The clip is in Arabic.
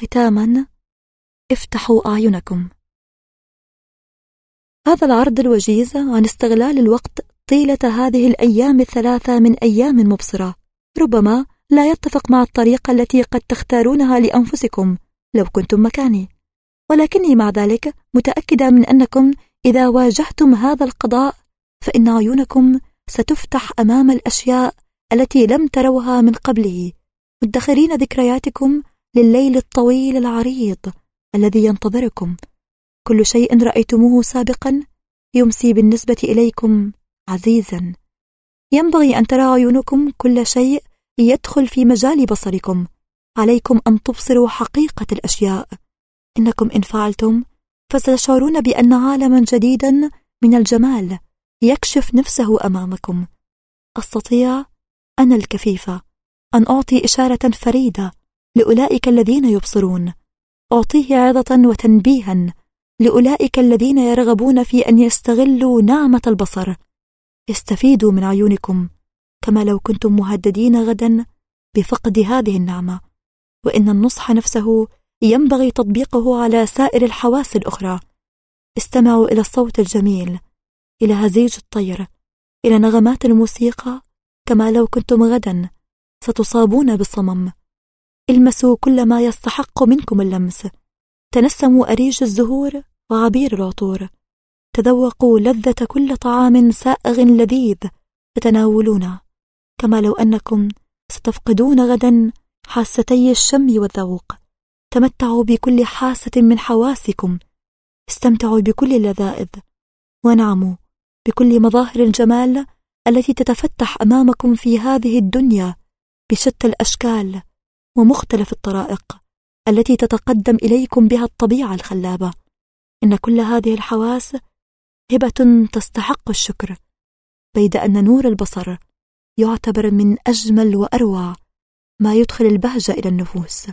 ختاما افتحوا أعينكم. هذا العرض الوجيز عن استغلال الوقت طيلة هذه الأيام الثلاثة من أيام مبصرة. ربما لا يتفق مع الطريقة التي قد تختارونها لأنفسكم لو كنتم مكاني. ولكني مع ذلك متأكدة من أنكم إذا واجهتم هذا القضاء فإن عيونكم ستفتح أمام الأشياء التي لم تروها من قبله. مدخرين ذكرياتكم لليل الطويل العريض الذي ينتظركم. كل شيء رأيتموه سابقا يمسي بالنسبة إليكم عزيزا. ينبغي أن ترى عيونكم كل شيء يدخل في مجال بصركم. عليكم أن تبصروا حقيقة الأشياء. إنكم إن فعلتم فستشعرون بأن عالما جديدا من الجمال يكشف نفسه أمامكم. أستطيع أنا الكفيفة أن أعطي إشارة فريدة لأولئك الذين يبصرون. أعطيه عظة وتنبيها. لأولئك الذين يرغبون في أن يستغلوا نعمة البصر. استفيدوا من عيونكم كما لو كنتم مهددين غدا بفقد هذه النعمة. وإن النصح نفسه ينبغي تطبيقه على سائر الحواس الأخرى. استمعوا إلى الصوت الجميل إلى هزيج الطير إلى نغمات الموسيقى كما لو كنتم غدا ستصابون بالصمم. المسوا كل ما يستحق منكم اللمس. تنسموا أريج الزهور وعبير العطور. تذوقوا لذة كل طعام سائغ لذيذ. تتناولونه كما لو أنكم ستفقدون غدا حاستي الشم والذوق. تمتعوا بكل حاسة من حواسكم. استمتعوا بكل اللذائذ ونعموا بكل مظاهر الجمال التي تتفتح أمامكم في هذه الدنيا. بشتى الأشكال. ومختلف الطرائق التي تتقدم إليكم بها الطبيعة الخلابة. إن كل هذه الحواس هبة تستحق الشكر بيد أن نور البصر يعتبر من أجمل وأروع ما يدخل البهجة إلى النفوس.